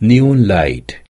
neon light.